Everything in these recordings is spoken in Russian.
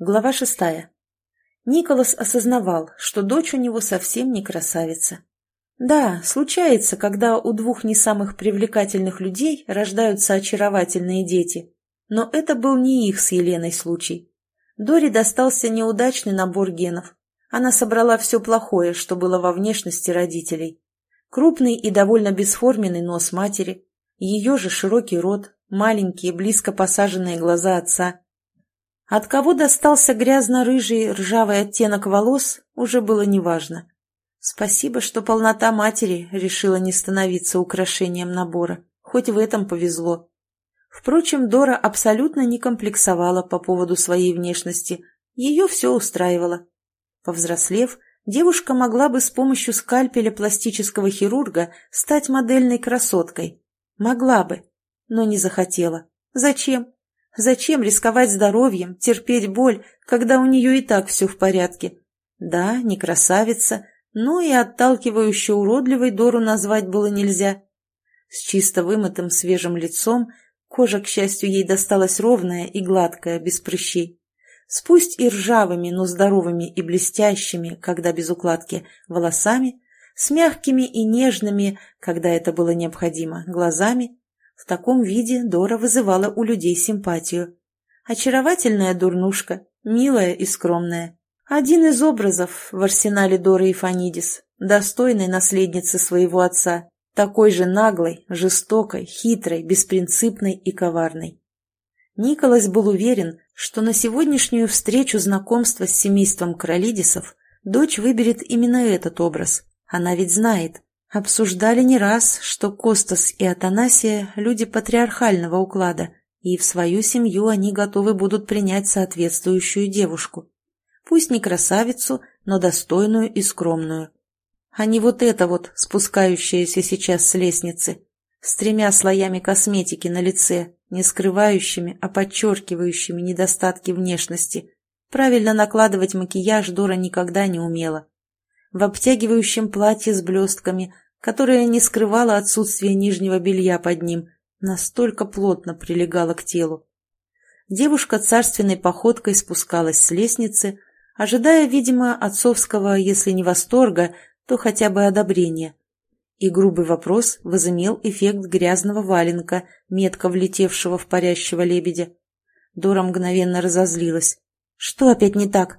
Глава шестая. Николас осознавал, что дочь у него совсем не красавица. Да, случается, когда у двух не самых привлекательных людей рождаются очаровательные дети. Но это был не их с Еленой случай. Доре достался неудачный набор генов. Она собрала все плохое, что было во внешности родителей. Крупный и довольно бесформенный нос матери, ее же широкий рот, маленькие, близко посаженные глаза отца – от кого достался грязно-рыжий ржавый оттенок волос, уже было неважно. Спасибо, что полнота матери решила не становиться украшением набора. Хоть в этом повезло. Впрочем, Дора абсолютно не комплексовала по поводу своей внешности. Ее все устраивало. Повзрослев, девушка могла бы с помощью скальпеля пластического хирурга стать модельной красоткой. Могла бы, но не захотела. Зачем? Зачем рисковать здоровьем, терпеть боль, когда у нее и так все в порядке? Да, не красавица, но и отталкивающе уродливой Дору назвать было нельзя. С чисто вымытым свежим лицом кожа, к счастью, ей досталась ровная и гладкая, без прыщей. С пусть и ржавыми, но здоровыми и блестящими, когда без укладки, волосами, с мягкими и нежными, когда это было необходимо, глазами, в таком виде Дора вызывала у людей симпатию. Очаровательная дурнушка, милая и скромная. Один из образов в арсенале Доры и Фанидис, достойной наследницы своего отца, такой же наглой, жестокой, хитрой, беспринципной и коварной. Николас был уверен, что на сегодняшнюю встречу знакомства с семейством Кролидисов дочь выберет именно этот образ. Она ведь знает, Обсуждали не раз, что Костас и Атанасия – люди патриархального уклада, и в свою семью они готовы будут принять соответствующую девушку. Пусть не красавицу, но достойную и скромную. А не вот это вот, спускающееся сейчас с лестницы, с тремя слоями косметики на лице, не скрывающими, а подчеркивающими недостатки внешности. Правильно накладывать макияж Дора никогда не умела. В обтягивающем платье с блестками – которая не скрывала отсутствие нижнего белья под ним, настолько плотно прилегала к телу. Девушка царственной походкой спускалась с лестницы, ожидая, видимо, отцовского, если не восторга, то хотя бы одобрения. И грубый вопрос возымел эффект грязного валенка, метко влетевшего в парящего лебедя. Дора мгновенно разозлилась. «Что опять не так?»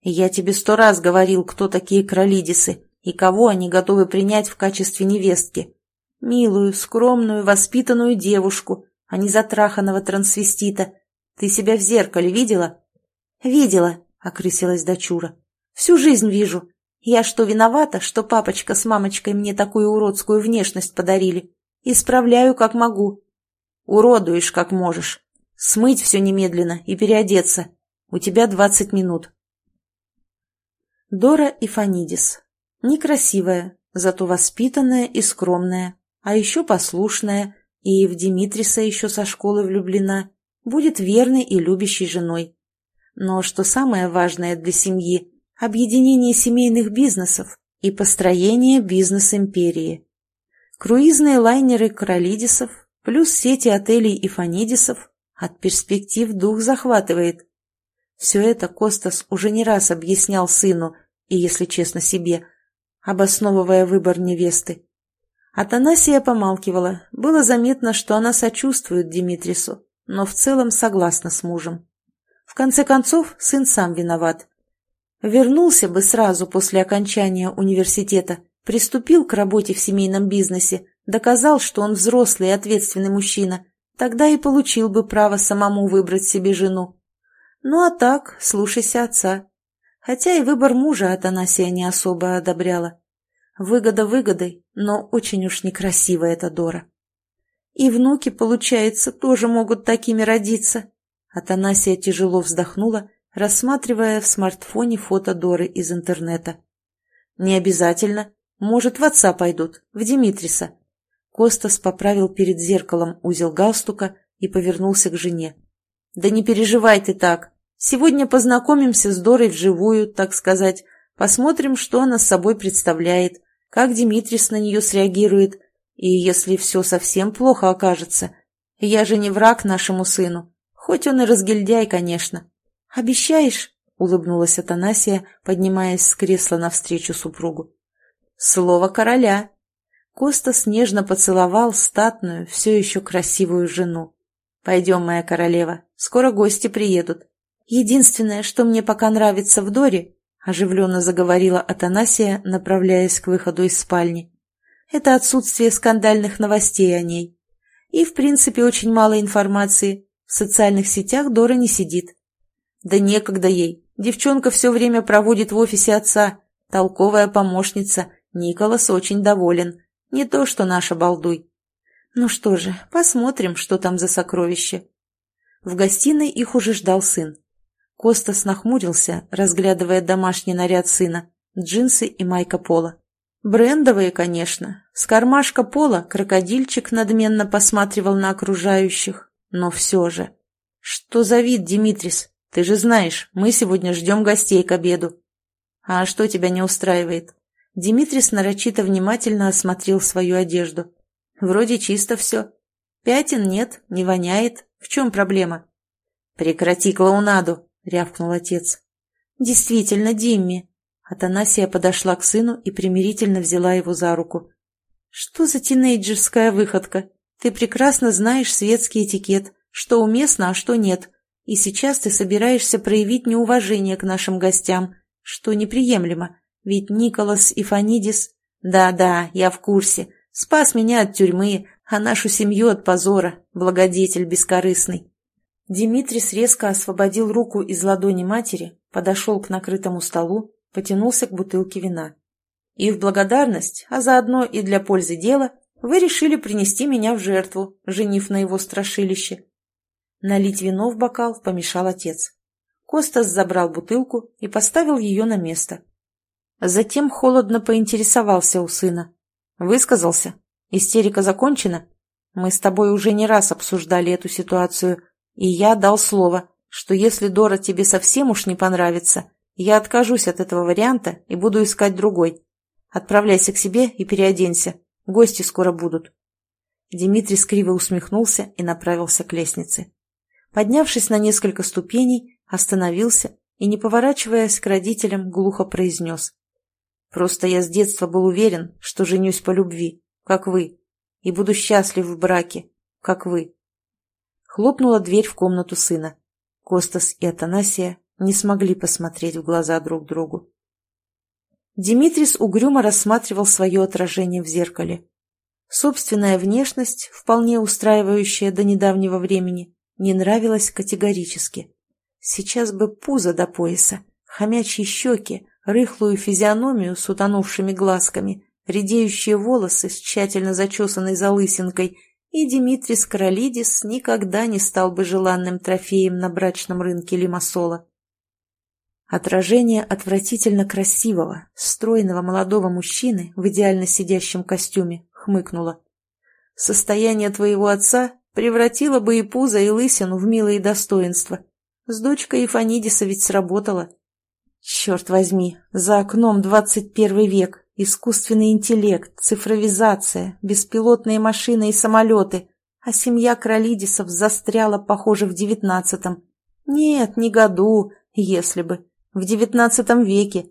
«Я тебе сто раз говорил, кто такие кролидисы и кого они готовы принять в качестве невестки. Милую, скромную, воспитанную девушку, а не затраханного трансвестита. Ты себя в зеркале видела? Видела, окрысилась дочура. Всю жизнь вижу. Я что, виновата, что папочка с мамочкой мне такую уродскую внешность подарили? Исправляю, как могу. Уродуешь, как можешь. Смыть все немедленно и переодеться. У тебя двадцать минут. Дора и Фанидис. Некрасивая, зато воспитанная и скромная, а еще послушная, и в Димитриса еще со школы влюблена, будет верной и любящей женой. Но что самое важное для семьи – объединение семейных бизнесов и построение бизнес-империи. Круизные лайнеры Королидисов плюс сети отелей и фанидисов от перспектив дух захватывает. Все это Костас уже не раз объяснял сыну и, если честно себе, обосновывая выбор невесты. Атанасия помалкивала. Было заметно, что она сочувствует Димитрису, но в целом согласна с мужем. В конце концов, сын сам виноват. Вернулся бы сразу после окончания университета, приступил к работе в семейном бизнесе, доказал, что он взрослый и ответственный мужчина, тогда и получил бы право самому выбрать себе жену. Ну а так, слушайся отца. Хотя и выбор мужа Атанасия не особо одобряла. Выгода выгодой, но очень уж некрасиво эта Дора. И внуки, получается, тоже могут такими родиться. Атанасия тяжело вздохнула, рассматривая в смартфоне фото Доры из интернета. «Не обязательно. Может, в отца пойдут, в Димитриса». Костас поправил перед зеркалом узел галстука и повернулся к жене. «Да не переживай ты так. Сегодня познакомимся с Дорой вживую, так сказать. Посмотрим, что она с собой представляет, как Димитрис на нее среагирует. И если все совсем плохо окажется, я же не враг нашему сыну, хоть он и разгильдяй, конечно. «Обещаешь?» — улыбнулась Атанасия, поднимаясь с кресла навстречу супругу. «Слово короля!» Костас нежно поцеловал статную, все еще красивую жену. «Пойдем, моя королева, скоро гости приедут». «Единственное, что мне пока нравится в Доре», — оживленно заговорила Атанасия, направляясь к выходу из спальни, — «это отсутствие скандальных новостей о ней. И, в принципе, очень мало информации. В социальных сетях Дора не сидит. Да некогда ей. Девчонка все время проводит в офисе отца. Толковая помощница. Николас очень доволен. Не то, что наша балдуй. Ну что же, посмотрим, что там за сокровище. В гостиной их уже ждал сын. Костас нахмурился, разглядывая домашний наряд сына, джинсы и майка пола. Брендовые, конечно. С кармашка пола крокодильчик надменно посматривал на окружающих, но все же. Что за вид, Димитрис? Ты же знаешь, мы сегодня ждем гостей к обеду. А что тебя не устраивает? Димитрис нарочито внимательно осмотрел свою одежду. Вроде чисто все. Пятен нет, не воняет. В чем проблема? Прекрати клоунаду, рявкнул отец. Действительно, Димми. Атанасия подошла к сыну и примирительно взяла его за руку. Что за тинейджерская выходка? Ты прекрасно знаешь светский этикет, что уместно, а что нет. И сейчас ты собираешься проявить неуважение к нашим гостям, что неприемлемо, ведь Николас и Фанидис... Да-да, я в курсе. Спас меня от тюрьмы, а нашу семью от позора, благодетель бескорыстный. Димитрис резко освободил руку из ладони матери, подошел к накрытому столу, потянулся к бутылке вина. И в благодарность, а заодно и для пользы дела, вы решили принести меня в жертву, женив на его страшилище. Налить вино в бокал помешал отец. Костас забрал бутылку и поставил ее на место. Затем холодно поинтересовался у сына. Высказался? Истерика закончена? Мы с тобой уже не раз обсуждали эту ситуацию, и я дал слово, что если Дора тебе совсем уж не понравится, я откажусь от этого варианта и буду искать другой. Отправляйся к себе и переоденься. Гости скоро будут. Дмитрий скриво усмехнулся и направился к лестнице. Поднявшись на несколько ступеней, остановился и, не поворачиваясь к родителям, глухо произнес. «Просто я с детства был уверен, что женюсь по любви, как вы, и буду счастлив в браке, как вы». Хлопнула дверь в комнату сына. Костас и Атанасия не смогли посмотреть в глаза друг другу. Димитрис угрюмо рассматривал свое отражение в зеркале. Собственная внешность, вполне устраивающая до недавнего времени, не нравилась категорически. Сейчас бы пузо до пояса, хомячьи щеки, рыхлую физиономию с утонувшими глазками, редеющие волосы с тщательно зачесанной залысинкой, и Димитрис Каролидис никогда не стал бы желанным трофеем на брачном рынке Лимассола. Отражение отвратительно красивого, стройного молодого мужчины в идеально сидящем костюме хмыкнуло. «Состояние твоего отца Превратила бы и пузо, и лысину в милые достоинства. С дочкой Ифанидиса ведь сработало. Черт возьми, за окном двадцать первый век, искусственный интеллект, цифровизация, беспилотные машины и самолеты, а семья Кролидисов застряла, похоже, в девятнадцатом. Нет, не году, если бы, в девятнадцатом веке.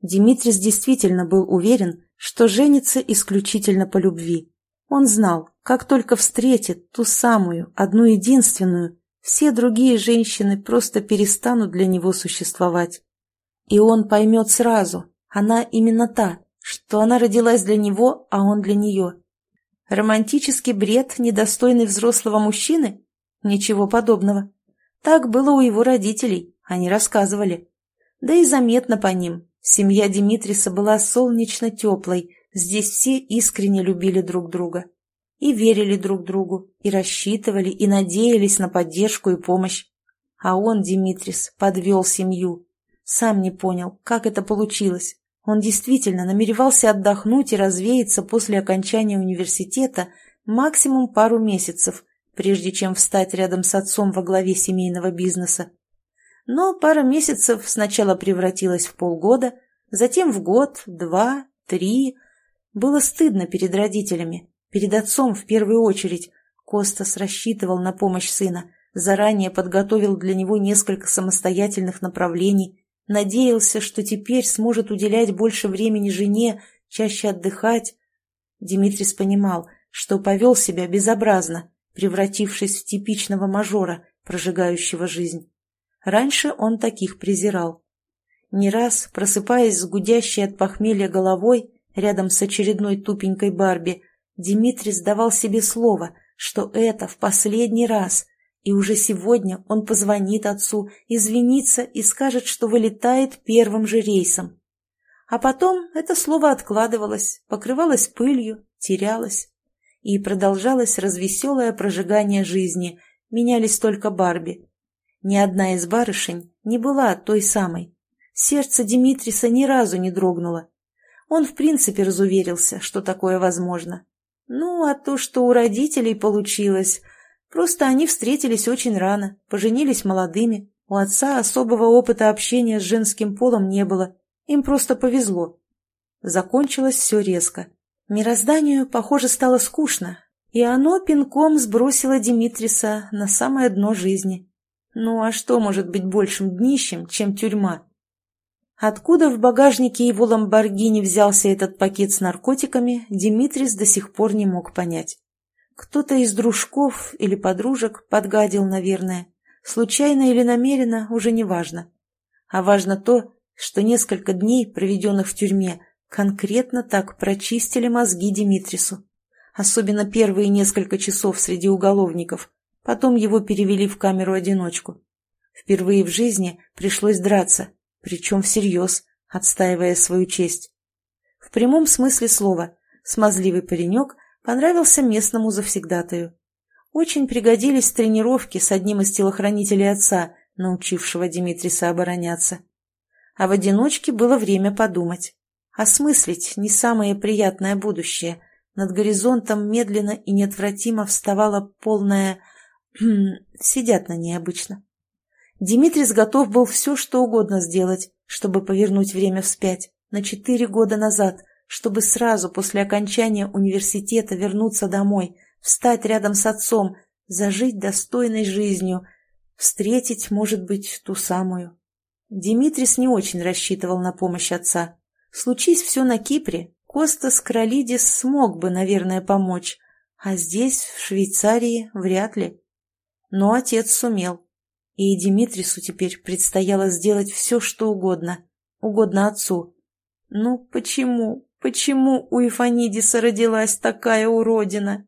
Димитрис действительно был уверен, что женится исключительно по любви. Он знал, как только встретит ту самую, одну единственную, все другие женщины просто перестанут для него существовать. И он поймет сразу, она именно та, что она родилась для него, а он для нее. Романтический бред, недостойный взрослого мужчины? Ничего подобного. Так было у его родителей, они рассказывали. Да и заметно по ним. Семья Димитриса была солнечно теплой, Здесь все искренне любили друг друга. И верили друг другу, и рассчитывали, и надеялись на поддержку и помощь. А он, Димитрис, подвел семью. Сам не понял, как это получилось. Он действительно намеревался отдохнуть и развеяться после окончания университета максимум пару месяцев, прежде чем встать рядом с отцом во главе семейного бизнеса. Но пара месяцев сначала превратилась в полгода, затем в год, два, три, было стыдно перед родителями, перед отцом в первую очередь. Костас рассчитывал на помощь сына, заранее подготовил для него несколько самостоятельных направлений, надеялся, что теперь сможет уделять больше времени жене, чаще отдыхать. Димитрис понимал, что повел себя безобразно, превратившись в типичного мажора, прожигающего жизнь. Раньше он таких презирал. Не раз, просыпаясь с гудящей от похмелья головой, рядом с очередной тупенькой Барби, Димитрий давал себе слово, что это в последний раз, и уже сегодня он позвонит отцу, извинится и скажет, что вылетает первым же рейсом. А потом это слово откладывалось, покрывалось пылью, терялось. И продолжалось развеселое прожигание жизни, менялись только Барби. Ни одна из барышень не была той самой. Сердце Димитриса ни разу не дрогнуло. Он в принципе разуверился, что такое возможно. Ну, а то, что у родителей получилось... Просто они встретились очень рано, поженились молодыми. У отца особого опыта общения с женским полом не было. Им просто повезло. Закончилось все резко. Мирозданию, похоже, стало скучно, и оно пинком сбросило Димитриса на самое дно жизни. Ну а что может быть большим днищем, чем тюрьма? Откуда в багажнике его ламборгини взялся этот пакет с наркотиками, Димитрис до сих пор не мог понять. Кто-то из дружков или подружек подгадил, наверное. Случайно или намеренно, уже не важно. А важно то, что несколько дней, проведенных в тюрьме, конкретно так прочистили мозги Димитрису. Особенно первые несколько часов среди уголовников. Потом его перевели в камеру-одиночку. Впервые в жизни пришлось драться, причем всерьез, отстаивая свою честь. В прямом смысле слова, смазливый паренек понравился местному завсегдатаю. Очень пригодились тренировки с одним из телохранителей отца, научившего Димитриса обороняться. А в одиночке было время подумать. Осмыслить не самое приятное будущее. Над горизонтом медленно и неотвратимо вставала полная... сидят на ней обычно. Димитрис готов был все, что угодно сделать, чтобы повернуть время вспять, на четыре года назад, чтобы сразу после окончания университета вернуться домой, встать рядом с отцом, зажить достойной жизнью, встретить, может быть, ту самую. Димитрис не очень рассчитывал на помощь отца. Случись все на Кипре, Костас Кролидис смог бы, наверное, помочь, а здесь, в Швейцарии, вряд ли. Но отец сумел. И Димитрису теперь предстояло сделать все, что угодно, угодно отцу. Ну, почему, почему у Ифанидиса родилась такая уродина?